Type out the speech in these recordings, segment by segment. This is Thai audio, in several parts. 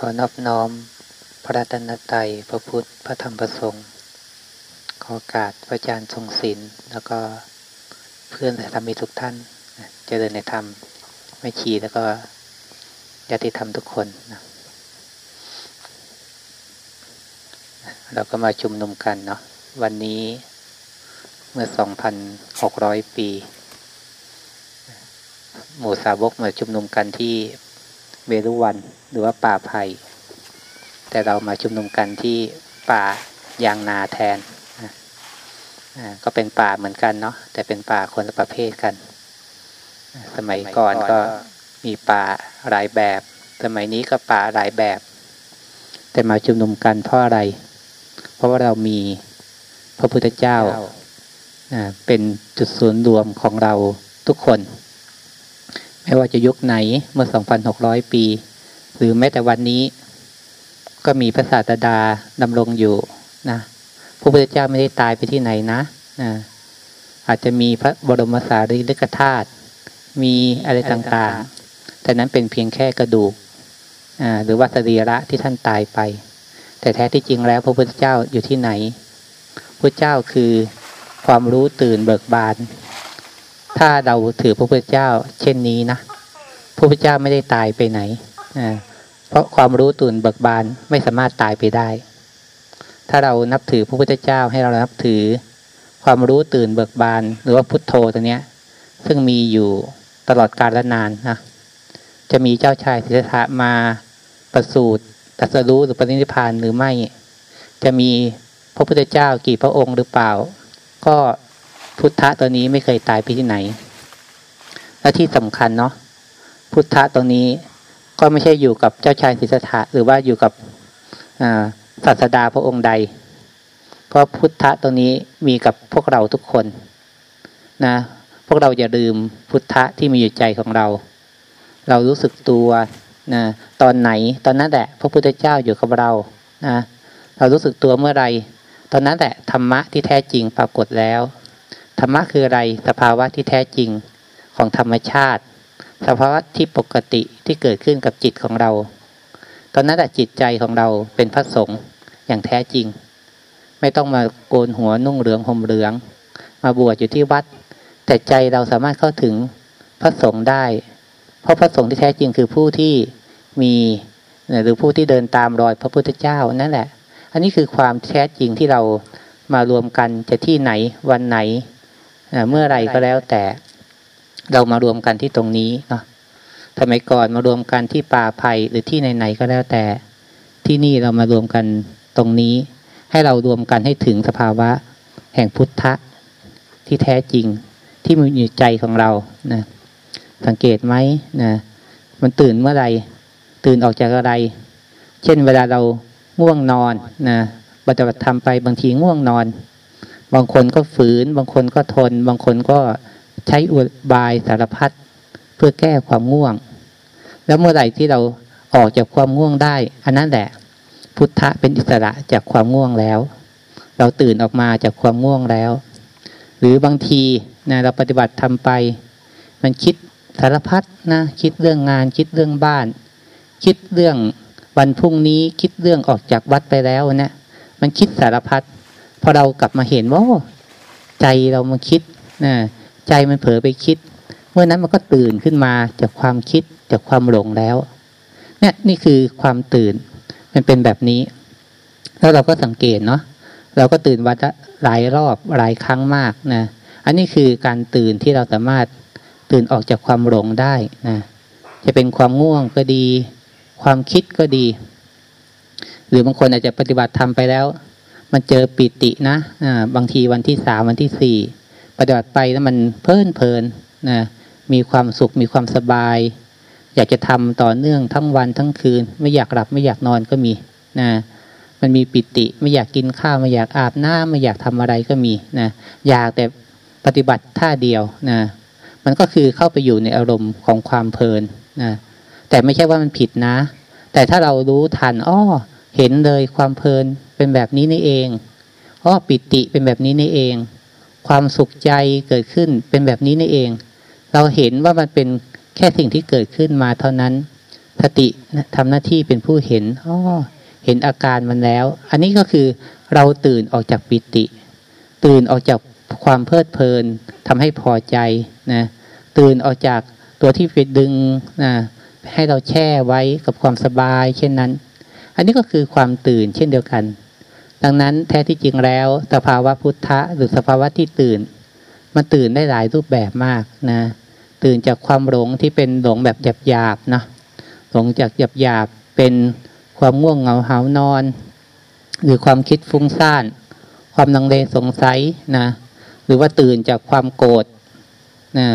ขอนอบน้อมพระรัตนตรัยพระพุทธ พระธรรมพระสงฆ์ขอการพระอาจารย์ทรงศิลแล้วก็เพื่อนและธรรมิทุกท่านเจริญในธรรมไม่ชีแล้วก็ญาติธรรมทุกคนนะเราก็มาชุมนุมกันเนาะวันนี้เมื่อสองพันหกร้อยปี หมู่สาวกมาชุมนุมกันที่ เวรุวันหรือว่าป่าไผ่แต่เรามาชุมนุมกันที่ป่ายางนาแทนนะก็เป็นป่าเหมือนกันเนาะแต่เป็นป่าคนละประเภทกัน สมัยก่อนก็มีป่าหลายแบบ สมัยนี้ก็ป่าหลายแบบ แต่มาชุมนุมกันเพราะอะไร เพราะว่าเรามีพระพุทธเจ้าเป็นจุดศูนย์รวมของเราทุกคน ไม่ว่าจะยุคไหนเมื่อ 2,600 ปี หรือแม้แต่วันนี้ ก็มีพระศาสดาดำรงอยู่นะพระพุทธเจ้าไม่ได้ตายไปที่ไหนนะนะอาจจะมีพระบรมสารีริกธาตุมีอะไรต่างๆ แต่นั้นเป็นเพียงแค่กระดูกหรือว่าสรีระที่ท่านตายไป แต่แท้ที่จริงแล้วพระพุทธเจ้าอยู่ที่ไหนพระเจ้าคือความรู้ตื่นเบิกบาน ถ้าเราถือพระพุทธเจ้า เช่นนี้นะพระพุทธเจ้าไม่ได้ตายไปไหนเพราะความรู้ตื่นเบิกบานไม่สามารถตายไปได้ ถ้าเรานับถือพระพุทธเจ้าให้เรานับถือ ความรู้ตื่นเบิกบาน หรือว่าพุทโธตัวเนี้ย ซึ่งมีอยู่ตลอดกาลและนานนะจะมีเจ้าชายสิทธัตถะมาประสูติตรัสรู้หรือปฏินิพพานหรือไม่ จะมีพระพุทธเจ้ากี่พระองค์หรือเปล่า ก็ พุทธะตัวนี้ไม่เคยตายไปที่ไหน และที่สำคัญเนาะพุทธะตรงนี้ก็ไม่ใช่อยู่กับเจ้าชายสิทธัตถะหรือว่าอยู่กับศาสดาพระองค์ใด เพราะพุทธะตรงนี้มีกับพวกเราทุกคนนะพวกเราอย่าลืมพุทธะที่มีอยู่ใจของเรา เรารู้สึกตัวนะตอนไหนตอนนั้นแหละพระพุทธเจ้าอยู่กับเรานะเรารู้สึกตัวเมื่อไรตอนนั้นแหละธรรมะที่แท้จริงปรากฏแล้ว ธรรมะคืออะไร สภาวะที่แท้จริงของธรรมชาติ สภาวะที่ปกติที่เกิดขึ้นกับจิตของเรา ตอนนั้นจิตใจของเราเป็นพระสงฆ์อย่างแท้จริง ไม่ต้องมาโกนหัวนุ่งเหลืองห่มเหลือง มาบวชอยู่ที่วัด แต่ใจเราสามารถเข้าถึงพระสงฆ์ได้ เพราะพระสงฆ์ที่แท้จริงคือผู้ที่มีหรือผู้ที่เดินตามรอยพระพุทธเจ้านั่นแหละ อันนี้คือความแท้จริงที่เรามารวมกันจะที่ไหนวันไหน เมื่อไรก็แล้วแต่เรามารวมกันที่ตรงนี้เนาะสมัยก่อนมารวมกันที่ป่าไผ่หรือที่ไหนๆก็แล้วแต่ ที่นี่เรามารวมกันตรงนี้ ให้เรารวมกันให้ถึงสภาวะ แห่งพุทธะที่แท้จริงที่มีอยู่ใจของเรานะสังเกตไหมนะมันตื่นเมื่อไรตื่นออกจากอะไร เช่นเวลาเราง่วงนอนนะปฏิบัติธรรมไปบางทีง่วงนอน บางคนก็ฝืน บางคนก็ทน บางคนก็ใช้อุบายสารพัดเพื่อแก้ความง่วง แล้วเมื่อไหร่ที่เราออกจากความง่วงได้ อันนั้นแหละ พุทธะเป็นอิสระจากความง่วงแล้ว เราตื่นออกมาจากความง่วงแล้ว หรือบางทีนะเราปฏิบัติทำไป มันคิดสารพัดนะคิดเรื่องงาน คิดเรื่องบ้าน คิดเรื่องวันพรุ่งนี้คิดเรื่องออกจากวัดไปแล้วนะมันคิดสารพัด อเรากลับมาเห็นว่าใจเรามาคิดนะใจมันเผลอไปคิด เมื่อนั้นมันก็ตื่นขึ้นมาจากความคิดจากความหลงแล้ว เนี่ยนี่คือความตื่นมันเป็นแบบนี้ แล้วเราก็สังเกตเนาะเราก็ตื่นวันหลายรอบหลายครั้งมากนะอันนี้คือการตื่นที่เราสามารถตื่นออกจากความหลงได้นะจะเป็นความง่วงก็ดี ความคิดก็ดี หรือบางคนอาจจะปฏิบัติทำไปแล้ว มันเจอปิตินะอ่าบางทีวันที่สามวันที่สี่ปฏิบัติไปแล้วมันเพลินเพลินนะมีความสุขมีความสบาย อยากจะทำต่อเนื่องทั้งวันทั้งคืน ไม่อยากหลับไม่อยากนอนก็มีนะมันมีปิติไม่อยากกินข้าวไม่อยากอาบน้ำไม่อยากทำอะไรก็มีนะอยากแต่ปฏิบัติท่าเดียวนะมันก็คือเข้าไปอยู่ในอารมณ์ของความเพลินนะแต่ไม่ใช่ว่ามันผิดนะ แต่ถ้าเรารู้ทันอ้อ เห็นเลยความเพลินเป็นแบบนี้นี่เองอ๋อปิติเป็นแบบนี้นี่เอง ความสุขใจเกิดขึ้นเป็นแบบนี้นี่เอง เราเห็นว่ามันเป็นแค่สิ่งที่เกิดขึ้นมาเท่านั้นสติทำหน้าที่เป็นผู้เห็นอ๋อเห็นอาการมันแล้ว อันนี้ก็คือเราตื่นออกจากปิติ ตื่นออกจากความเพลิดเพลินทำให้พอใจนะตื่นออกจากตัวที่ไปดึงนะให้เราแช่ไว้กับความสบาย เช่นนั้น อันนี้ก็คือความตื่นเช่นเดียวกัน ดังนั้นแท้ที่จริงแล้ว สภาวะพุทธะหรือสภาวะที่ตื่น มันตื่นได้หลายรูปแบบมากนะ ตื่นจากความหลงที่เป็นหลงแบบหยาบๆนะหลงจากหยาบๆเป็นความง่วงเหงาหานอน หรือความคิดฟุ้งซ่าน ความนังเลสงสัยนะหรือว่าตื่นจากความโกรธนะ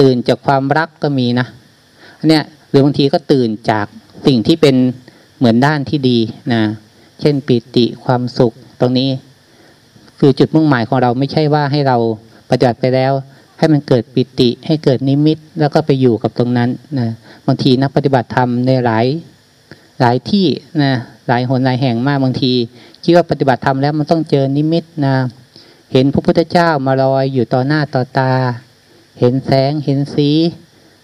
ตื่นจากความรักก็มีนะอันเนี้ยหรือบางทีก็ตื่นจากสิ่งที่เป็น เหมือนด้านที่ดีนะเช่นปิติความสุขตรงนี้ คือจุดมุ่งหมายของเราไม่ใช่ว่าให้เราปฏิบัติไปแล้ว ให้มันเกิดปิติให้เกิดนิมิตแล้วก็ไปอยู่กับตรงนั้นนะบางทีนักปฏิบัติธรรมในหลายหลายที่นะหลายหนหลายแห่งมากบางทีคิดว่าปฏิบัติธรรมแล้วมันต้องเจอนิมิตนะเห็นพระพุทธเจ้ามาลอยอยู่ต่อหน้าต่อตา เห็นแสงเห็นสี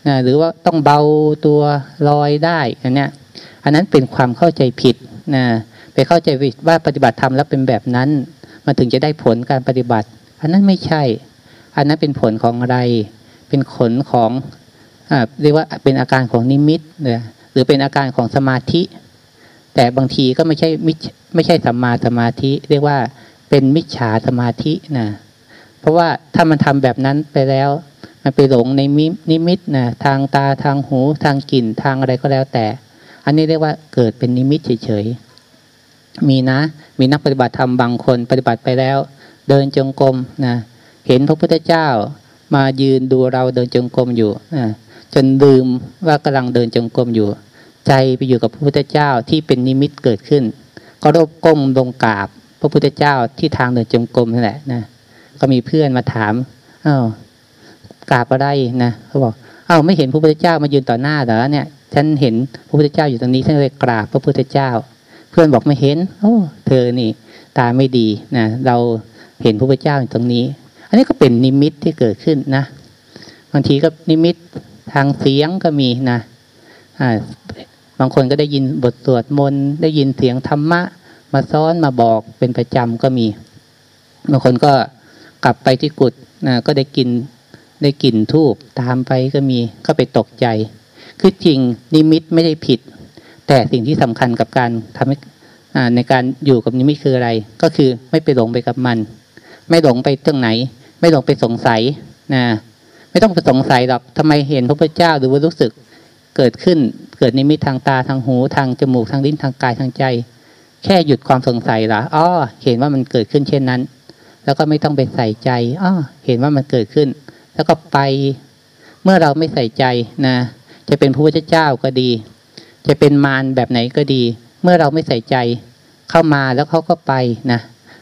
นะหรือว่าต้องเบาตัวลอยได้อันเนี้ย อันนั้นเป็นความเข้าใจผิดนะไปเข้าใจผิดว่าปฏิบัติธรรมแล้วเป็นแบบนั้น มันถึงจะได้ผลการปฏิบัติ อันนั้นไม่ใช่ อันนั้นเป็นผลของอะไร เป็นผลของเรียกว่าเป็นอาการของนิมิตเนี่ยหรือเป็นอาการของสมาธิ แต่บางทีก็ไม่ใช่มิไม่ใช่สัมมาสมาธิ เรียกว่าเป็นมิจฉาสมาธินะเพราะว่าถ้ามันทำแบบนั้นไปแล้ว มันไปหลงในมินิมิตนะทางตาทางหูทางกลิ่นทางอะไรก็แล้วแต่ อันนี้เรียกว่าเกิดเป็นนิมิตเฉยๆมีนะ มีนักปฏิบัติธรรมบางคนปฏิบัติไปแล้ว เดินจงกรมนะเห็นพระพุทธเจ้ามายืนดูเราเดินจงกรมอยู่นะจนลืมว่ากำลังเดินจงกรมอยู่ ใจไปอยู่กับพระพุทธเจ้าที่เป็นนิมิตเกิดขึ้น ก็รบก้มลงกราบ พระพุทธเจ้าที่ทางเดินจงกรมนั่นแหละนะก็มีเพื่อนมาถามอ้าวกราบอะไรนะเขาบอกอ้าวไม่เห็นพระพุทธเจ้ามายืนต่อหน้าเหรอเนี่ย ฉันเห็นพระพุทธเจ้าอยู่ตรงนี้ฉันเลยกราบพระพุทธเจ้า เพื่อนบอกไม่เห็น โอ้เธอนี่ ตาไม่ดีนะเราเห็นพระพุทธเจ้าอยู่ตรงนี้ อันนี้ก็เป็นนิมิตที่เกิดขึ้นนะบางทีก็นิมิตทางเสียงก็มีนะบางคนก็ได้ยินบทสวดมนต์ได้ยินเสียงธรรมะ มาซ้อนมาบอกเป็นประจำก็มีบางคนก็กลับไปที่กุฏนะก็ได้กินได้กลิ่นทูบตามไปก็มีก็ไปตกใจ คือจริงนิมิตไม่ได้ผิด แต่สิ่งที่สำคัญกับการทำให้ในการอยู่กับนิมิตคืออะไร ก็คือไม่ไปหลงไปกับมัน ไม่หลงไปตรงไหน ไม่หลงไปสงสัยนะไม่ต้องไปสงสัยหรอกทำไมเห็นพระพุทธเจ้าหรือว่ารู้สึกเกิดขึ้นเกิดนิมิตทางตาทางหูทางจมูกทางลิ้นทางกายทางใจ แค่หยุดความสงสัยละอ๋อเห็นว่ามันเกิดขึ้นเช่นนั้น แล้วก็ไม่ต้องไปใส่ใจอ๋อเห็นว่ามันเกิดขึ้น แล้วก็ไปเมื่อเราไม่ใส่ใจนะ จะเป็นพระพุทธเจ้าก็ดี จะเป็นมารแบบไหนก็ดี เมื่อเราไม่ใส่ใจ เข้ามาแล้วเขาก็ไปนะ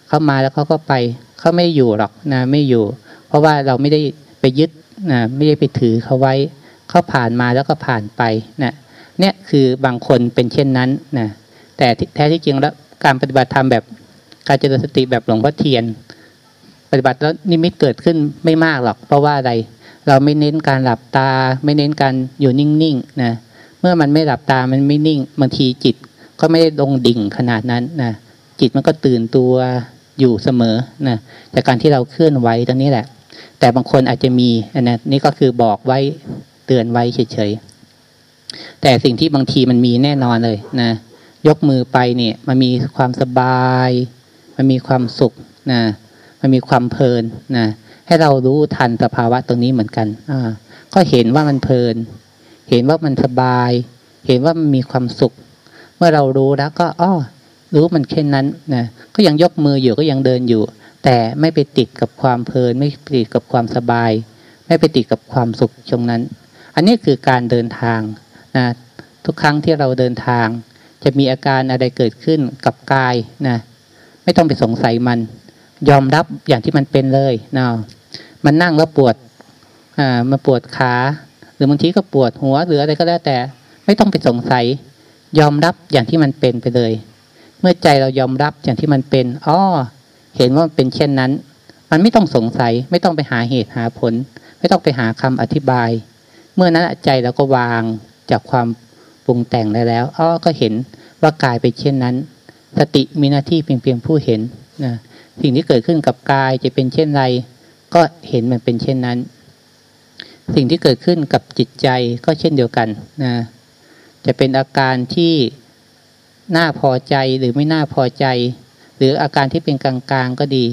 เข้ามาแล้วเขาก็ไปเขาไม่อยู่หรอกนะไม่อยู่ เพราะว่าเราไม่ได้ไปยึดนะไม่ได้ไปถือเขาไว้เขาผ่านมาแล้วก็ผ่านไปนะเนี่ยคือบางคนเป็นเช่นนั้นนะแต่แท้ที่จริงแล้วการปฏิบัติธรรมแบบการเจริญสติแบบหลวงพ่อเทียน ปฏิบัติแล้วนิมิตเกิดขึ้นไม่มากหรอก เพราะว่าอะไร เราไม่เน้นการหลับตา ไม่เน้นการอยู่นิ่งๆนะเมื่อมันไม่หลับตามันไม่นิ่งบางทีจิตก็ไม่ได้ลงดิ่งขนาดนั้นนะจิตมันก็ตื่นตัวอยู่เสมอนะจากการที่เราเคลื่อนไหวตรงนี้แหละ แต่บางคนอาจจะมีอันนี้นี่ก็คือบอกไว้เตือนไว้เฉยๆแต่สิ่งที่บางทีมันมีแน่นอนเลยนะยกมือไปเนี่ยมันมีความสบาย มันมีความสุขนะมันมีความเพลินนะ ให้เรารู้ทันสภาวะตรงนี้เหมือนกันอ่าก็เห็นว่ามันเพลิน เห็นว่ามันสบาย เห็นว่ามันมีความสุข เมื่อเรารู้แล้วก็อ้อรู้มันแค่นั้นนะก็ยังยกมืออยู่ก็ยังเดินอยู่ แต่ไม่ไปติดกับความเพลิน ไม่ติดกับความสบาย ไม่ไปติดกับความสุขตรงนั้น อันนี้คือการเดินทางนะทุกครั้งที่เราเดินทาง จะมีอาการอะไรเกิดขึ้นกับกายนะไม่ต้องไปสงสัยมัน ยอมรับอย่างที่มันเป็นเลยนะ มันนั่งแล้วปวดอ่ามาปวดขา หรือบางทีก็ปวดหัวหรืออะไรก็แล้วแต่ ไม่ต้องไปสงสัย ยอมรับอย่างที่มันเป็นไปเลย เมื่อใจเรายอมรับอย่างที่มันเป็นอ๋อเห็นว่ามันเป็นเช่นนั้น มันไม่ต้องสงสัย ไม่ต้องไปหาเหตุหาผล ไม่ต้องไปหาคำอธิบาย เมื่อนั้นใจเราก็วางจากความปรุงแต่งได้แล้วอ้อก็เห็นว่ากายเป็นเช่นนั้น สติมีหน้าที่เพียงเพียงผู้เห็นนะสิ่งที่เกิดขึ้นกับกายจะเป็นเช่นไร ก็เห็นมันเป็นเช่นนั้น สิ่งที่เกิดขึ้นกับจิตใจก็เช่นเดียวกันนะจะเป็นอาการที่น่าพอใจหรือไม่น่าพอใจ หรืออาการที่เป็นกลางๆก็ดี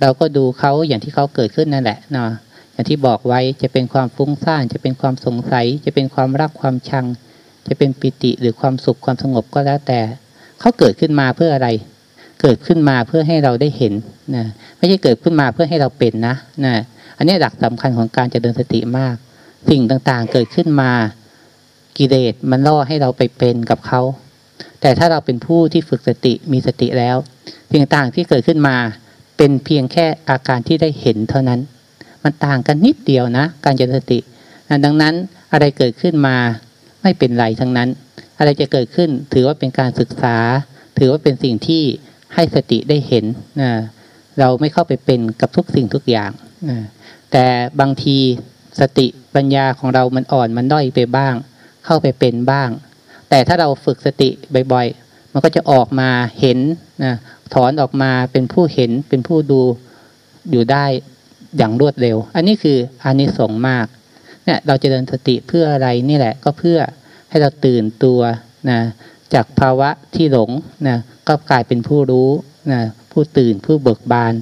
เราก็ดูเขาอย่างที่เขาเกิดขึ้นนั่นแหละเนาะอย่างที่บอกไว้จะเป็นความฟุ้งซ่านจะเป็นความสงสัย จะเป็นความรักความชัง จะเป็นปิติหรือความสุขความสงบก็แล้วแต่เขาเกิดขึ้นมาเพื่ออะไร เกิดขึ้นมาเพื่อให้เราได้เห็นนะไม่ใช่เกิดขึ้นมาเพื่อให้เราเป็นนะนะอันนี้หลักสำคัญของการจะเดินสติมาก สิ่งต่างๆเกิดขึ้นมากิเลสมันล่อให้เราไปเป็นกับเขา แต่ถ้าเราเป็นผู้ที่ฝึกสติมีสติแล้ว สิ่งต่างที่เกิดขึ้นมาเป็นเพียงแค่อาการที่ได้เห็นเท่านั้น มันต่างกันนิดเดียวนะ การเจริญสติดังนั้นอะไรเกิดขึ้นมาไม่เป็นไรทั้งนั้น อะไรจะเกิดขึ้นถือว่าเป็นการศึกษา ถือว่าเป็นสิ่งที่ ให้สติได้เห็นนะเราไม่เข้าไปเป็นกับทุกสิ่งทุกอย่างนะแต่บางทีสติปัญญาของเรามันอ่อนมันด้อยไปบ้าง เข้าไปเป็นบ้าง แต่ถ้าเราฝึกสติบ่อยๆ มันก็จะออกมาเห็นนะถอนออกมาเป็นผู้เห็นเป็นผู้ดูอยู่ได้อย่างรวดเร็ว อันนี้คืออานิสงส์มากเนี่ยเราจะเดินสติเพื่ออะไรนี่แหละก็เพื่อให้เราตื่นตัวนะจากภาวะที่หลงนะ ก็กลายเป็นผู้รู้นะผู้ตื่นผู้เบิกบาน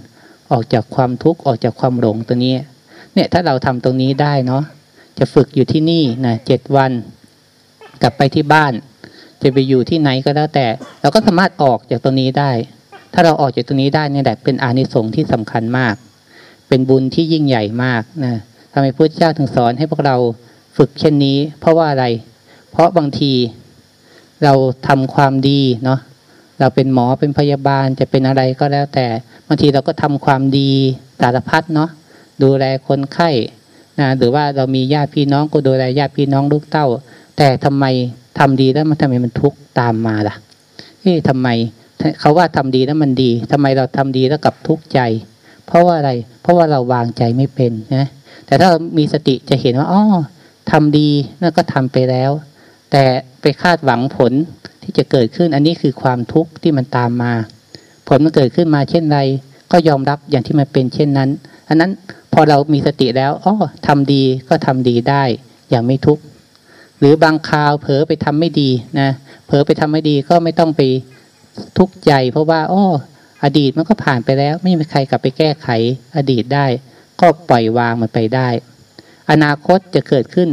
ออกจากความทุกข์ออกจากความหลงตัวนี้ เนี่ยถ้าเราทำตรงนี้ได้เนาะจะฝึกอยู่ที่นี่นะเจ็ดวัน กลับไปที่บ้าน จะไปอยู่ที่ไหนก็แล้วแต่ เราก็สามารถออกจากตรงนี้ได้ ถ้าเราออกจากตรงนี้ได้เนี่ยแหละเป็นอานิสงส์ที่สำคัญมาก เป็นบุญที่ยิ่งใหญ่มากนะทำไมพระเจ้าถึงสอนให้พวกเราฝึกเช่นนี้ เพราะว่าอะไร เพราะบางทีเราทำความดีเนาะ เราเป็นหมอเป็นพยาบาลจะเป็นอะไรก็แล้วแต่บางทีเราก็ทำความดีสารพัดเนาะดูแลคนไข้นะหรือว่าเรามีญาติพี่น้องก็ดูแลญาติพี่น้องลูกเต้า แต่ทำไมทำดีแล้วมันทำไมมันทุกข์ตามมาล่ะเฮ้ยทำไมเขาว่าทำดีแล้วมันดีทำไมเราทำดีแล้วกลับทุกข์ใจ เพราะว่าอะไร เพราะว่าเราวางใจไม่เป็นนะแต่ถ้ามีสติจะเห็นว่าอ๋อทำดีนั่นก็ทำไปแล้ว แต่ไปคาดหวังผลที่จะเกิดขึ้น อันนี้คือความทุกข์ที่มันตามมา ผลมันเกิดขึ้นมาเช่นไร ก็ยอมรับอย่างที่มันเป็นเช่นนั้นอันนั้นพอเรามีสติแล้วอ๋อทำดีก็ทำดีได้อย่างไม่ทุกข์หรือบางคราวเผลอไปทำไม่ดีนะเผลอไปทำไม่ดีก็ไม่ต้องไปทุกข์ใจเพราะว่าอ้ออดีตมันก็ผ่านไปแล้ว ไม่มีใครกลับไปแก้ไขอดีตได้ ก็ปล่อยวางมันไปได้ อนาคตจะเกิดขึ้น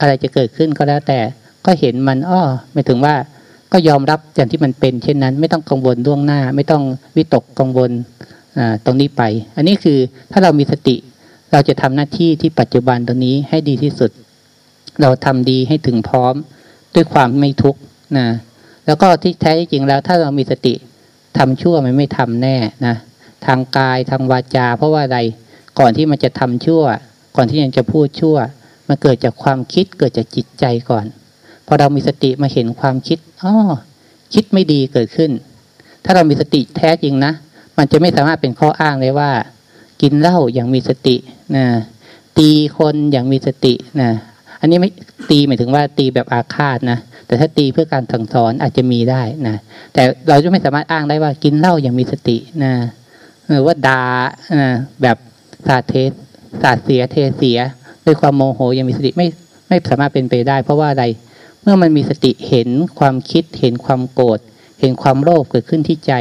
อะไรจะเกิดขึ้นก็แล้วแต่ ก็เห็นมันอ้อไม่ถึงว่าก็ยอมรับอย่างที่มันเป็น เช่นนั้น ไม่ต้องกังวลล่วงหน้า ไม่ต้องวิตกกังวลตรงนี้ไป อันนี้คือถ้าเรามีสติ เราจะทำหน้าที่ที่ปัจจุบันตรงนี้ให้ดีที่สุด เราทำดีให้ถึงพร้อมด้วยความไม่ทุกข์นะแล้วก็ที่แท้จริงแล้ว ถ้าเรามีสติทำชั่วมันไม่ทำแน่นะทางกายทางวาจา เพราะว่าอะไรก่อนที่มันจะทำชั่ว ก่อนที่ยังจะพูดชั่ว มันเกิดจากความคิดเกิดจากจิตใจก่อน พอเรามีสติมาเห็นความคิดอ๋อคิดไม่ดีเกิดขึ้น ถ้าเรามีสติแท้จริงนะ มันจะไม่สามารถเป็นข้ออ้างเลยว่า กินเหล้าอย่างมีสตินะตีคนอย่างมีสตินะอันนี้ไม่ตีหมายถึงว่าตีแบบอาฆาตนะแต่ถ้าตีเพื่อการสั่งสอนอาจจะมีได้นะแต่เราจะไม่สามารถอ้างได้ว่ากินเหล้าอย่างมีสตินะหรือว่าดาแบบสาเทสาเสียเทเสีย ด้วยความโมโหยังมีสติไม่ไม่สามารถเป็นไปได้ เพราะว่าอะไร มื่อมันมีสติเห็นความคิด เห็นความโกรธเห็นความโลภเกิดขึ้นที่ใจ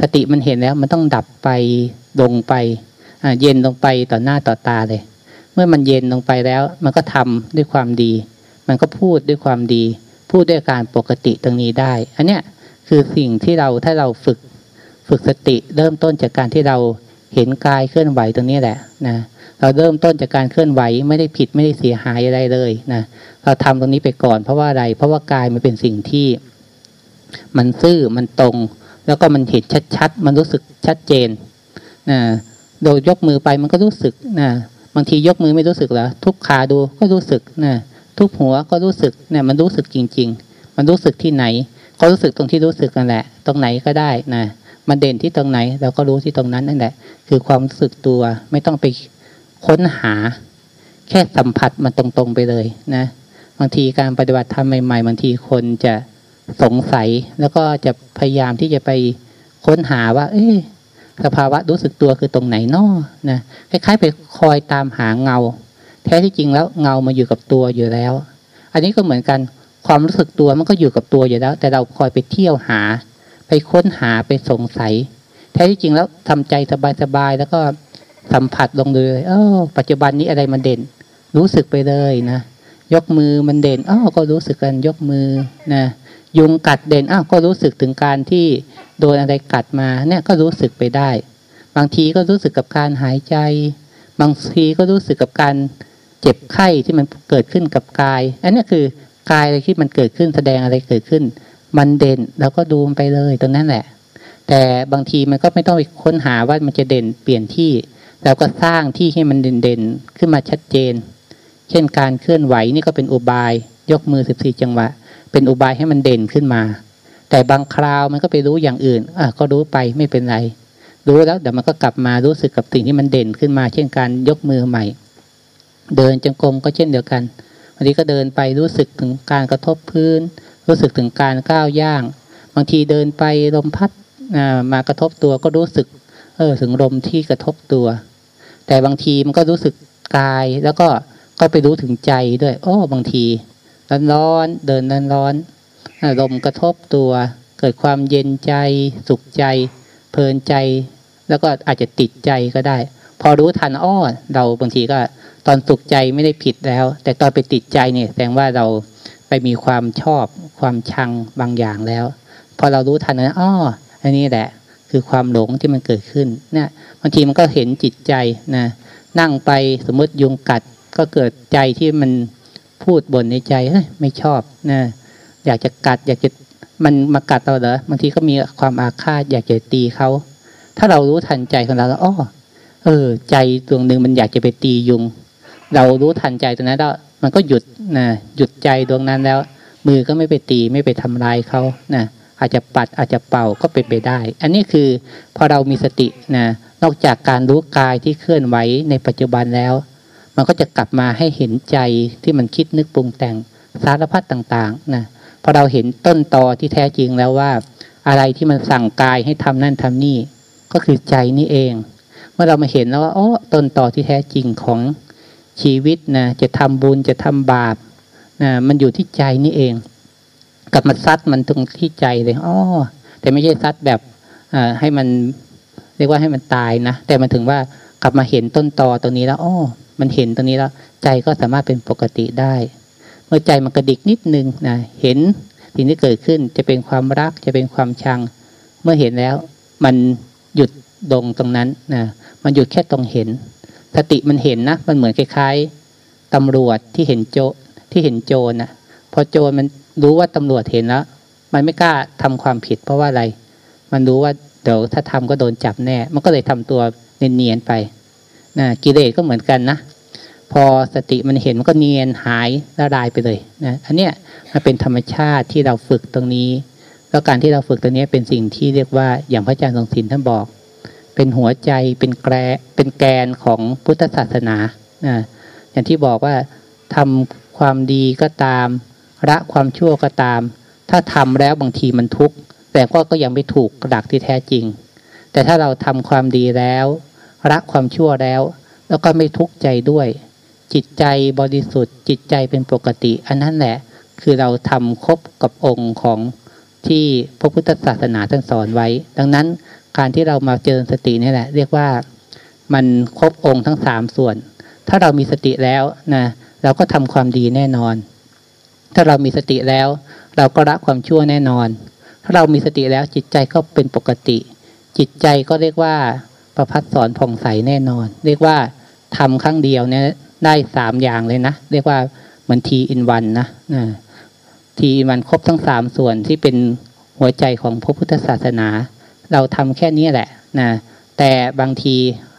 สติมันเห็นแล้วมันต้องดับไปลงไปเย็นลงไปต่อหน้าต่อตาเลย เมื่อมันเย็นลงไปแล้ว มันก็ทำด้วยความดี มันก็พูดด้วยความดี พูดด้วยการปกติตรงนี้ได้ อันเนี้ยคือสิ่งที่เราถ้าเราฝึกฝึกสติเริ่มต้นจากการที่เราเห็นกายเคลื่อนไหวตรงนี้แหละนะ เราเริ่มต้นจากการเคลื่อนไหวไม่ได้ผิดไม่ได้เสียหายอะไรเลยนะเราทำตรงนี้ไปก่อน เพราะว่าอะไรเพราะว่ากายมันเป็นสิ่งที่ มันซื่อมันตรง แล้วก็มันเห็นชัดๆมันรู้สึกชัดเจนนะโดยยกมือไปมันก็รู้สึกนะบางทียกมือไม่รู้สึกเหรอทุกขาดูก็รู้สึกนะทุกหัวก็รู้สึกเนี่ยมันรู้สึกจริง ๆ มันรู้สึกที่ไหน ก็รู้สึกตรงที่รู้สึกนั่นแหละ ตรงไหนก็ได้นะมันเด่นที่ตรงไหน เราก็รู้ที่ตรงนั้นนั่นแหละ คือความรู้สึกตัวไม่ต้องไป ค้นหา แค่สัมผัสมันตรงๆไปเลยนะบางทีการปฏิบัติธรรมใหม่ๆบางทีคนจะสงสัยแล้วก็จะพยายามที่จะไปค้นหาว่า เอ๊สภาวะรู้สึกตัวคือตรงไหนนอนะคล้ายๆ ไปคอยตามหาเงา แท้ที่จริงแล้วเงามาอยู่กับตัวอยู่แล้ว อันนี้ก็เหมือนกันความรู้สึกตัวมันก็อยู่กับตัวอยู่แล้ว แต่เราคอยไปเที่ยวหา ไปค้นหาไปสงสัย แท้ที่จริงแล้วทำใจสบายๆแล้วก็ สัมผัสลงเลยเออปัจจุบันนี้อะไรมันเด่น รู้สึกไปเลยนะ ยกมือมันเด่นอ้าวก็รู้สึกกันยกมือนะยุงกัดเด่นอ้าวก็รู้สึกถึงการที่โดนอะไรกัดมาเนี่ยก็รู้สึกไปได้ บางทีก็รู้สึกกับการหายใจ บางทีก็รู้สึกกับการเจ็บไข้ที่มันเกิดขึ้นกับกาย อันนี้คือกายอะไรที่มันเกิดขึ้นแสดงอะไรเกิดขึ้น มันเด่นเราก็ดูมันไปเลยตรงนั้นแหละ แต่บางทีมันก็ไม่ต้องไปค้นหาว่ามันจะเด่นเปลี่ยนที่ เราก็สร้างที่ให้มันเด่นๆ ขึ้นมาชัดเจน เช่นการเคลื่อนไหวนี่ก็เป็นอุบาย ยกมือสิบสี่จังหวะ เป็นอุบายให้มันเด่นขึ้นมา แต่บางคราวมันก็ไปรู้อย่างอื่นอะก็รู้ไปไม่เป็นไร รู้แล้วเดี๋ยวมันก็กลับมารู้สึกกับสิ่งที่มันเด่นขึ้นมา เช่นการยกมือใหม่ เดินจงกรมก็เช่นเดียวกันบางทีก็เดินไปรู้สึกถึงการกระทบพื้น รู้สึกถึงการก้าวย่าง บางทีเดินไปลมพัดมากระทบตัวก็รู้สึกเออถึงลมที่กระทบตัว แต่บางทีมันก็รู้สึกกายแล้วก็ก็ไปรู้ถึงใจด้วย โอ้ บางทีร้อนร้อนเดินร้อนร้อนลมกระทบตัว เกิดความเย็นใจ สุขใจ เพลินใจ แล้วก็อาจจะติดใจก็ได้ พอรู้ทันอ้อเราบางทีก็ตอนสุขใจไม่ได้ผิดแล้ว แต่ตอนไปติดใจเนี่ยแสดงว่าเราไปมีความชอบความชังบางอย่างแล้ว พอเรารู้ทันนะอ้ออันนี้แหละ คือความหลงที่มันเกิดขึ้นเนี่ยางทีมันก็เห็นจิตใจนะนั่งไปสมมติยุงกัดก็เกิดใจที่มันพูดบ่นในใจเฮ้ยไม่ชอบนะอยากจะกัด อยากจะมันมากัดเราเหรอบางทีก็มีความอาฆาตอยากจะตีเขาถ้าเรารู้ทันใจของเราแล้วอ้อเออ ใจดวงหนึ่งมันอยากจะไปตียุง เรารู้ทันใจตรงนั้นแล้วมันก็หยุดนะหยุดใจดวงนั้นแล้ว มือก็ไม่ไปตีไม่ไปทำลายเขานะอาจจะปัดอาจจะเป่าก็เป็นไปได้ อันนี้คือพอเรามีสตินะ นอกจากการรู้กายที่เคลื่อนไหวในปัจจุบันแล้ว มันก็จะกลับมาให้เห็นใจที่มันคิดนึกปรุงแต่งสารพัดต่างๆนะพอเราเห็นต้นตอที่แท้จริงแล้วว่า อะไรที่มันสั่งกายให้ทำนั่นทำนี่ ก็คือใจนี่เอง เมื่อเรามาเห็นแล้วว่าโอ๋อต้นตอที่แท้จริงของชีวิตนะจะทำบุญจะทำบาปนะมันอยู่ที่ใจนี่เอง กลับมาซัดมันตรงที่ใจเลยอ๋อแต่ไม่ใช่ซัดแบบให้มัน เรียกว่าให้มันตายนะ แต่มันถึงว่ากลับมาเห็นต้นตอตรงนี้แล้วอ๋อมันเห็นตรงนี้แล้ว ใจก็สามารถเป็นปกติได้ เมื่อใจมันกระดิกนิดนึงนะเห็นสิ่งที่เกิดขึ้นจะเป็นความรักจะเป็นความชัง เมื่อเห็นแล้วมันหยุดดงตรงนั้นนะมันหยุดแค่ตรงเห็น สติมันเห็นนะ มันเหมือนคล้ายๆตำรวจที่เห็นโจที่เห็นโจรนะพอโจรมันรู้ว่าตำรวจเห็นแล้ว มันไม่กล้าทำความผิดเพราะว่าอะไร มันรู้ว่า เดี๋ยวถ้าทำก็โดนจับแน่ มันก็เลยทำตัวเนียนๆไปนะกิเลสก็เหมือนกันนะพอสติมันเห็นมันก็เนียนหายละลายไปเลยนะอันเนี้ยมันเป็นธรรมชาติที่เราฝึกตรงนี้ แล้วการที่เราฝึกตรงนี้เป็นสิ่งที่เรียกว่าอย่างพระอาจารย์ทรงศิลป์ท่านบอก เป็นหัวใจเป็นแกรเป็นแกนของพุทธศาสนานะอย่างที่บอกว่าทำความดีก็ตามละความชั่วก็ตาม ถ้าทำแล้วบางทีมันทุกข์ แต่ก็ก็ยังไม่ถูกหลักที่แท้จริง แต่ถ้าเราทำความดีแล้วละความชั่วแล้ว แล้วก็ไม่ทุกข์ใจด้วย จิตใจบริสุทธิ์ จิตใจเป็นปกติ อันนั้นแหละคือเราทำครบกับองค์ของที่พระพุทธศาสนาท่านสอนไว้ ดังนั้นการที่เรามาเจริญสตินี่แหละ เรียกว่ามันครบองค์ทั้งสามส่วน ถ้าเรามีสติแล้วนะเราก็ทำความดีแน่นอน ถ้าเรามีสติแล้ว เราก็ละความชั่วแน่นอน ถ้าเรามีสติแล้วจิตใจก็เป็นปกติ จิตใจก็เรียกว่าประพัดสอนผ่องใสแน่นอน เรียกว่าทำครั้งเดียวเนี่ยได้สามอย่างเลยนะ เรียกว่าเหมือนทีอินวันนะทีอินวันครบทั้งสามส่วนที่เป็นหัวใจของพระพุทธศาสนา เราทำแค่นี้แหละนะแต่บางที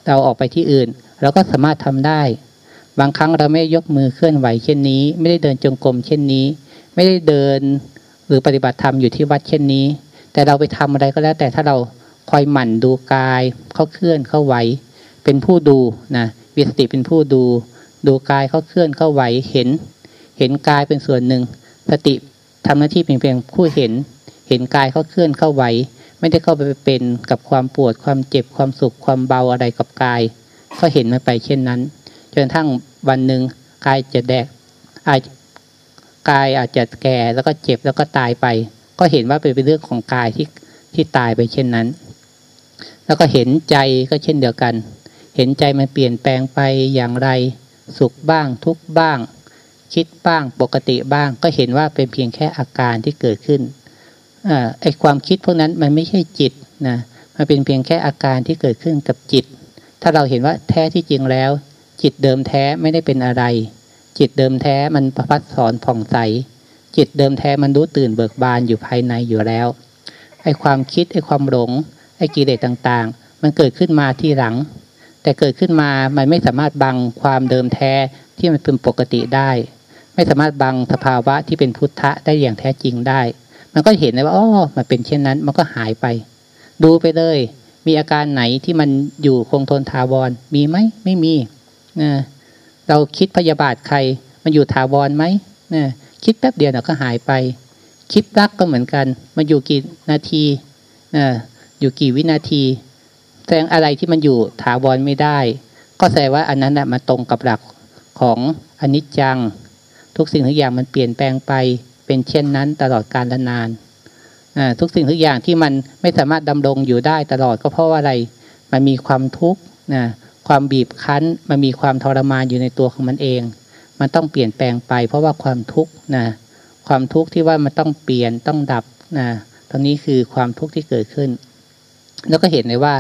เราออกไปที่อื่น เราก็สามารถทำได้ บางครั้งเราไม่ยกมือเคลื่อนไหวเช่นนี้ ไม่ได้เดินจงกรมเช่นนี้ ไม่ได้เดิน หรือปฏิบัติธรรมอยู่ที่วัดเช่นนี้ แต่เราไปทำอะไรก็แล้ว แต่ถ้าเราคอยหมั่นดูกายเขาเคลื่อนเขาไหวเป็นผู้ดูนะวิสติเป็นผู้ดู ดูกายเขาเคลื่อนเขาไหวเห็น เห็นกายเป็นส่วนหนึ่ง สติทำหน้าที่เป็นเพียงผู้เห็น เห็นกายเขาเคลื่อนเข้าไหวไม่ได้เข้าไปเป็นกับความปวดความเจ็บความสุขความเบาอะไรกับกายเขาเห็นมันไปเช่นนั้นจนทั้งวันหนึ่งกายจะแดกอาจ กายอาจจะแก่แล้วก็เจ็บแล้วก็ตายไป ก็เห็นว่าเป็นเรื่องของกายที่ที่ตายไปเช่นนั้น แล้วก็เห็นใจก็เช่นเดียวกัน เห็นใจมันเปลี่ยนแปลงไปอย่างไร สุขบ้างทุกบ้าง คิดบ้างปกติบ้าง ก็เห็นว่าเป็นเพียงแค่อาการที่เกิดขึ้นอไอความคิดพวกนั้นมันไม่ใช่จิตนะมันเป็นเพียงแค่อาการที่เกิดขึ้นกับจิต ถ้าเราเห็นว่าแท้ที่จริงแล้ว จิตเดิมแท้ไม่ได้เป็นอะไร จิตเดิมแท้มันประพัดสอนผ่องใส จิตเดิมแท้มันรู้ตื่นเบิกบานอยู่ภายในอยู่แล้วไอความคิดไอความหลงไอกิเลสต่างๆ มันเกิดขึ้นมาที่หลัง แต่เกิดขึ้นมามันไม่สามารถบังความเดิมแท้ที่มันเป็นปกติได้ ไม่สามารถบังสภาวะที่เป็นพุทธะได้อย่างแท้จริงได้ มันก็เห็นเลยว่าอ๋อมันเป็นเช่นนั้น มันก็หายไป ดูไปเลย มีอาการไหนที่มันอยู่คงทนทาวรมีไหมไม่มีนะ เราคิดพยาบาทใคร มันอยู่ทาวรไหมนะคิดแป๊บเดียวเดี๋ยวก็หายไป คิดรักก็เหมือนกัน มันอยู่กี่นาทีนะอยู่กี่วินาที แสดงอะไรที่มันอยู่ถาวรไม่ได้ ก็แสดงว่าอันนั้นนะมันตรงกับหลักของอนิจจัง ทุกสิ่งทุกอย่างมันเปลี่ยนแปลงไป เป็นเช่นนั้นตลอดกาลนานทุกสิ่งทุกอย่างที่มันไม่สามารถดำรงอยู่ได้ตลอดก็เพราะว่าอะไร มันมีความทุกข์นะ ความบีบคั้น มันมีความทรมานอยู่ในตัวของมันเอง มันต้องเปลี่ยนแปลงไป เพราะว่าความทุกข์นะความทุกข์ที่ว่ามันต้องเปลี่ยนต้องดับนะตรงนี้คือความทุกข์ที่เกิดขึ้น แล้วก็เห็นเลยว่า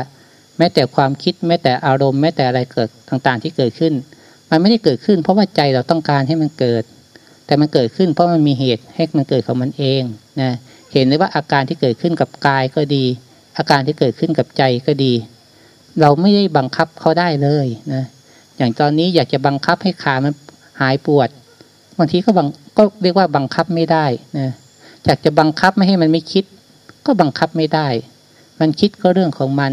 แม้แต่ความคิดแม้แต่อารมณ์แม้แต่อะไรเกิดต่างๆ ที่เกิดขึ้น มันไม่ได้เกิดขึ้น เพราะว่าใจเราต้องการให้มันเกิด แต่มันเกิดขึ้น เพราะมันมีเหตุให้มันเกิดของมันเองนะเห็นเลยว่าอาการที่เกิดขึ้นกับกายก็ดี อาการที่เกิดขึ้นกับใจก็ดี เราไม่ได้บังคับเขาได้เลยนะอย่างตอนนี้อยากจะบังคับให้ขามันหายปวดบางทีก็บังก็เรียกว่าบังคับไม่ได้นะอยากจะบังคับไม่ให้มันไม่คิด ก็บังคับไม่ได้ มันคิดก็เรื่องของมัน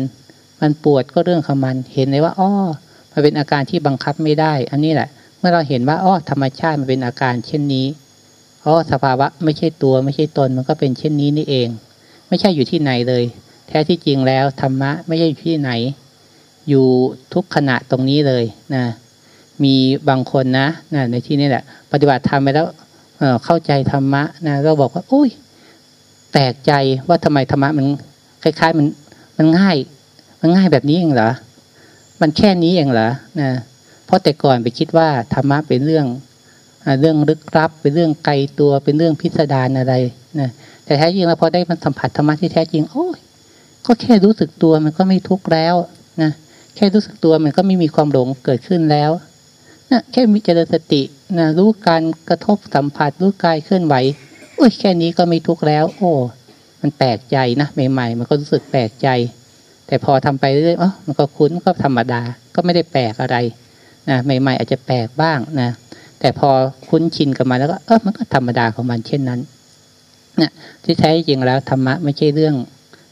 มันปวดก็เรื่องของมัน เห็นเลยว่าอ้อมันเป็นอาการที่บังคับไม่ได้ อันนี้แหละ เมื่อเราเห็นว่าอ๋อธรรมชาติมันเป็นอาการเช่นนี้อ๋อสภาวะไม่ใช่ตัวไม่ใช่ตนมันก็เป็นเช่นนี้นี่เอง ไม่ใช่อยู่ที่ไหนเลย แท้ที่จริงแล้วธรรมะไม่ใช่อยู่ที่ไหน อยู่ทุกขณะตรงนี้เลยนะมีบางคนนะนะในที่นี้แหละ ปฏิบัติธรรมไปแล้วเเข้าใจธรรมะนะเราบอกว่าอุ้ยแปลกใจว่าทำไมธรรมะมันคล้ายๆมันมันง่าย มันง่ายแบบนี้เองเหรอมันแค่นี้เองเหรอนะเพราะแต่ก่อนไปคิดว่าธรรมะเป็นเรื่องเรื่องลึกลับเป็นเรื่องไกลตัวเป็นเรื่องพิสดารอะไรนะแต่แท้จริงแล้วพอได้มันสัมผัสธรรมะที่แท้จริงโอ้ยก็แค่รู้สึกตัวมันก็ไม่ทุกข์แล้วนะ แค่รู้สึกตัวมันก็ไม่มีความหลงเกิดขึ้นแล้วนะแค่มีเจริญสตินะรู้การกระทบสัมผัสรู้กายเคลื่อนไหวโอ้ยแค่นี้ก็ไม่ทุกข์แล้ว โอ้ มันแปลกใจนะใหม่ๆ มันก็รู้สึกแปลกใจ แต่พอทำไปเรื่อยๆอ๋อมันก็คุ้นก็ธรรมดาก็ไม่ได้แปลกอะไรนะใหม่ ๆ อาจจะแปลกบ้างนะแต่พอคุ้นชินกับมันแล้วก็เออมันก็ธรรมดาของมันเช่นนั้นนะที่แท้จริงแล้วธรรมะไม่ใช่เรื่อง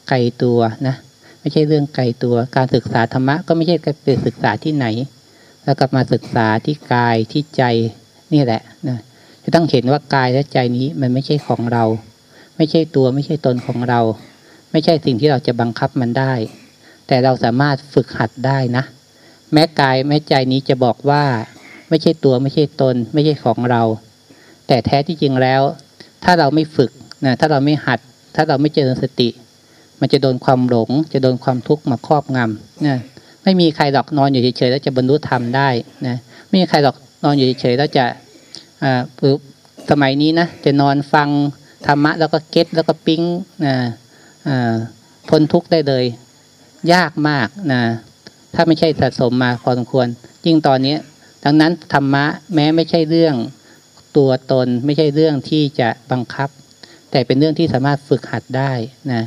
ไกลตัวนะ ไม่ใช่เรื่องไกลตัว การศึกษาธรรมะก็ไม่ใช่ไปศึกษาที่ไหน แล้วกลับมาศึกษาที่กายที่ใจนี่แหละนะจะต้องเห็นว่ากายและใจนี้มันไม่ใช่ของเรา ไม่ใช่ตัวไม่ใช่ตนของเรา ไม่ใช่สิ่งที่เราจะบังคับมันได้ แต่เราสามารถฝึกหัดได้นะ แม้กายแม้ใจนี้จะบอกว่า ไม่ใช่ตัวไม่ใช่ตน ไม่ใช่ของเรา แต่แท้ที่จริงแล้ว ถ้าเราไม่ฝึกนะถ้าเราไม่หัด ถ้าเราไม่เจริญสติ มันจะโดนความหลง จะโดนความทุกข์มาครอบงำนะไม่มีใครหรอกนอนอยู่เฉยๆแล้วจะบรรลุธรรมได้นะไม่มีใครหรอกนอนอยู่เฉยๆแล้วจะอ่าสมัยนี้นะจะนอนฟังธรรมะแล้วก็เก็ตแล้วก็ปิ้งนะอ่าพ้นทุกข์ได้เลย ยากมากนะถ้าไม่ใช่สะสมมาพอสมควร ยิ่งตอนนี้ดังนั้นธรรมะแม้ไม่ใช่เรื่องตัวตน ไม่ใช่เรื่องที่จะบังคับ แต่เป็นเรื่องที่สามารถฝึกหัดได้นะ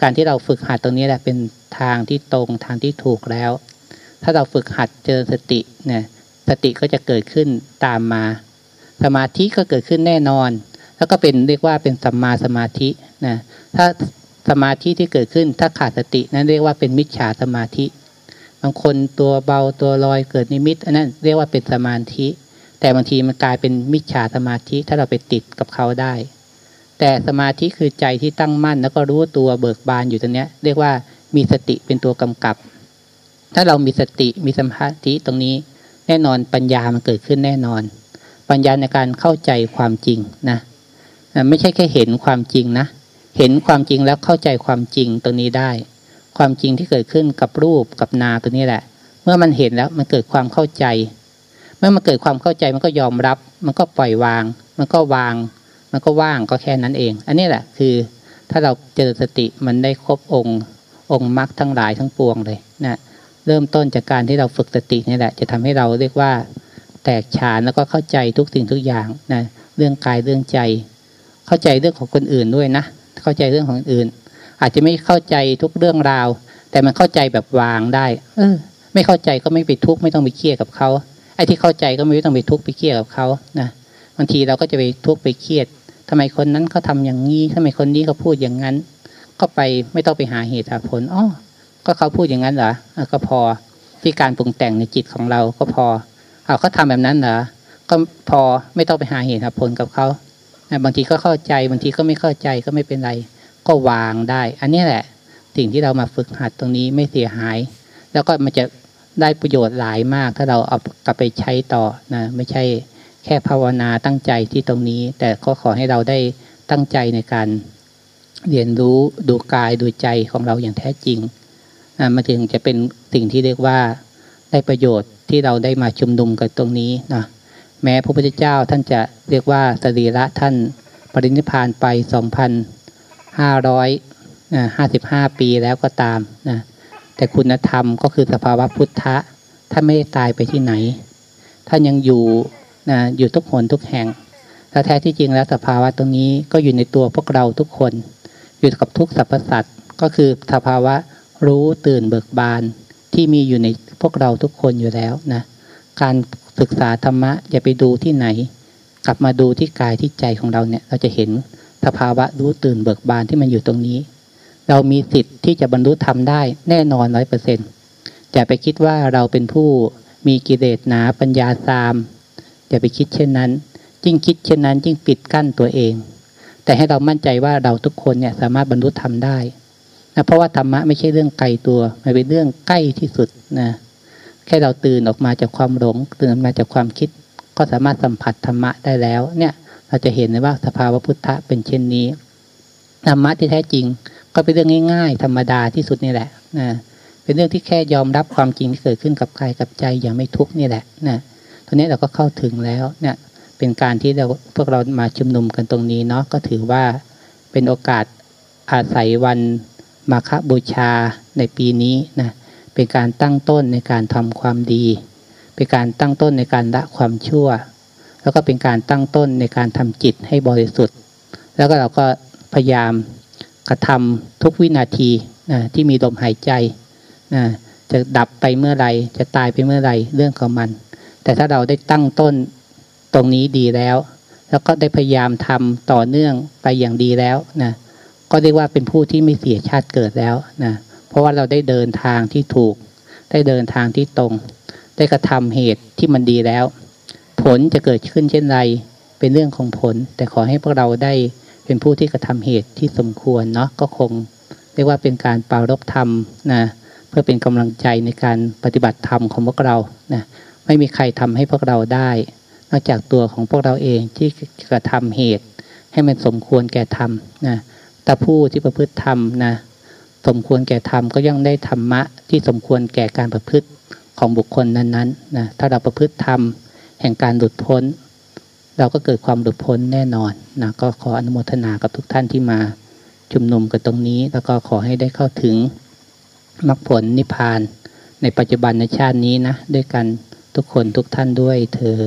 การที่เราฝึกหัดตรงนี้แหละเป็นทางที่ตรงทางที่ถูกแล้ว ถ้าเราฝึกหัดเจอสติเนี่ยสติก็จะเกิดขึ้นตามมา สมาธิก็เกิดขึ้นแน่นอน แล้วก็เป็นเรียกว่าเป็นสัมมาสมาธินะถ้าสมาธิที่เกิดขึ้นถ้าขาดสตินั้นเรียกว่าเป็นมิจฉาสมาธิบางคนตัวเบาตัวลอยเกิดนิมิตอันนั้นเรียกว่าเป็นสมาธิ แต่บางทีมันกลายเป็นมิจฉาสมาธิถ้าเราไปติดกับเขาได้ แต่สมาธิคือใจที่ตั้งมั่น แล้วก็รู้ตัวเบิกบานอยู่ตรงนี้เรียกว่ามีสติเป็นตัวกำกับ ถ้าเรามีสติมีสมาธิตรงนี้ แน่นอนปัญญามันเกิดขึ้นแน่นอน ปัญญาในการเข้าใจความจริงนะไม่ใช่แค่เห็นความจริงนะ เห็นความจริงแล้วเข้าใจความจริงตรงนี้ได้ ความจริงที่เกิดขึ้นกับรูปกับนาตัวนี้แหละ เมื่อมันเห็นแล้วมันเกิดความเข้าใจ เมื่อมันเกิดความเข้าใจมันก็ยอมรับ มันก็ปล่อยวาง มันก็วาง มันก็ว่างก็แค่นั้นเอง อันนี้แหละคือถ้าเราเจอสติมันได้ครบองค์ องค์มรรคทั้งหลายทั้งปวงเลยนะเริ่มต้นจากการที่เราฝึกสตินี่แหละ จะทำให้เราเรียกว่า แตกฉานแล้วก็เข้าใจทุกสิ่งทุกอย่างนะเรื่องกายเรื่องใจ เข้าใจเรื่องของคนอื่นด้วยนะเข้าใจเรื่องของอื่น อาจจะไม่เข้าใจทุกเรื่องราว แต่มันเข้าใจแบบวางได้ เออ ไม่เข้าใจก็ไม่ไปทุกข์ไม่ต้องไปเครียดกับเขาไอ้ที่เข้าใจก็ไม่ต้องไปทุกข์ไปเครียดกับเขานะบางทีเราก็จะไปทุกข์ไปเครียด ทำไมคนนั้นเขาทาอย่างนี้ทำไมคนนี้เขาพูดอย่างนั้น ก็ไปไม่ต้องไปหาเหตุหาผลอ๋อก็เขาพูดอย่างนั้นเหรอก็พอที่การปรุงแต่งในจิตของเราก็พอ เอาเขาทาแบบนั้นเหรอก็พอไม่ต้องไปหาเหตุหาผลกับเขาบางทีก็เข้าใจบางทีก็ไม่เข้าใจก็ไม่เป็นไร ก็วางได้ อันนี้แหละ สิ่งที่เรามาฝึกหัดตรงนี้ไม่เสียหาย แล้วก็มันจะได้ประโยชน์หลายมาก ถ้าเราเอากลับไปใช้ต่อนะไม่ใช่ แค่ภาวนาตั้งใจที่ตรงนี้ แต่ก็ขอให้เราได้ตั้งใจในการเรียนรู้ดูกายดูใจของเราอย่างแท้จริงนะมันถึงจะเป็นสิ่งที่เรียกว่าได้ประโยชน์ที่เราได้มาชุมนุมกันตรงนี้นะแม้พระพุทธเจ้าท่านจะเรียกว่าสรีระท่านปรินิพานไปสองพันห้าร้อยห้าสิบห้าปีแล้วก็ตามนะแต่คุณธรรมก็คือสภาวะพุทธะท่านไม่ได้ตายไปที่ไหน ท่านยังอยู่ นะอยู่ทุกหนทุกแห่งแล้วแท้ที่จริงแล้วสภาวะตรงนี้ก็อยู่ในตัวพวกเราทุกคน อยู่กับทุกสรรพสัตว์ก็คือสภาวะรู้ตื่นเบิกบาน ที่มีอยู่ในพวกเราทุกคนอยู่แล้วนะการศึกษาธรรมะอย่าไปดูที่ไหน กลับมาดูที่กายที่ใจของเราเนี่ยเราจะเห็นสภาวะรู้ตื่นเบิกบานที่มันอยู่ตรงนี้ เรามีสิทธิ์ที่จะบรรลุธรรมได้แน่นอนร้อยเปอร์เซ็นต์อย่าไปคิดว่าเราเป็นผู้มีกิเลสหนาปัญญาซาม อย่าไปคิดเช่นนั้น ยิ่งคิดเช่นนั้นยิ่งปิดกั้นตัวเอง แต่ให้เรามั่นใจว่าเราทุกคนเนี่ยสามารถบรรลุธรรมได้นะเพราะว่าธรรมะไม่ใช่เรื่องไกลตัวมันเป็นเรื่องใกล้ที่สุดนะแค่เราตื่นออกมาจากความหลงตื่นออกมาจากความคิด ก็สามารถสัมผัสธรรมะได้แล้ว เนี่ยเราจะเห็นเลยว่าสภาวะพุทธะเป็นเช่นนี้ธรรมะที่แท้จริง ก็เป็นเรื่องง่ายๆ ธรรมดาที่สุดนี่แหละนะเป็นเรื่องที่แค่ยอมรับความจริงที่เกิดขึ้นกับกายกับใจอย่างไม่ทุกข์นี่แหละนะ ตอนนี้เราก็เข้าถึงแล้วเนี่ยเป็นการที่เราพวกเรามาชุมนุมกันตรงนี้เนาะก็ถือว่าเป็นโอกาสอาศัยวันมาคบูชาในปีนี้นะเป็นการตั้งต้นในการทำความดี เป็นการตั้งต้นในการละความชั่ว แล้วก็เป็นการตั้งต้นในการทำจิตให้บริสุทธิ์ แล้วก็เราก็พยายามกระทำทุกวินาทีนะที่มีลมหายใจนะจะดับไปเมื่อไรจะตายไปเมื่อไรเรื่องของมัน แต่ถ้าเราได้ตั้งต้นตรงนี้ดีแล้ว แล้วก็ได้พยายามทำต่อเนื่องไปอย่างดีแล้วนะก็เรียกว่าเป็นผู้ที่ไม่เสียชาติเกิดแล้วนะเพราะว่าเราได้เดินทางที่ถูก ได้เดินทางที่ตรง ได้กระทำเหตุที่มันดีแล้ว ผลจะเกิดขึ้นเช่นไร เป็นเรื่องของผล แต่ขอให้พวกเราได้เป็นผู้ที่กระทำเหตุที่สมควรเนาะก็คงเรียกว่าเป็นการปรารบธรรมนะเพื่อเป็นกำลังใจในการปฏิบัติธรรมของพวกเรานะ ไม่มีใครทำให้พวกเราได้ นอกจากตัวของพวกเราเองที่กระทำเหตุ ให้มันสมควรแก่ธรรมนะแต่ผู้ที่ประพฤติธรรมนะสมควรแก่ธรรมก็ย่อมได้ธรรมะที่สมควรแก่การประพฤติของบุคคลนั้นๆนะถ้าเราประพฤติธรรมแห่งการหลุดพ้น เราก็เกิดความหลุดพ้นแน่นอนนะก็ขออนุโมทนากับทุกท่านที่มาชุมนุมกันตรงนี้ แล้วก็ขอให้ได้เข้าถึงมรรคผลนิพพาน ในปัจจุบันในชาตินี้นะด้วยกัน ทุกคนทุกท่านด้วยเทอ